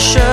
pressure.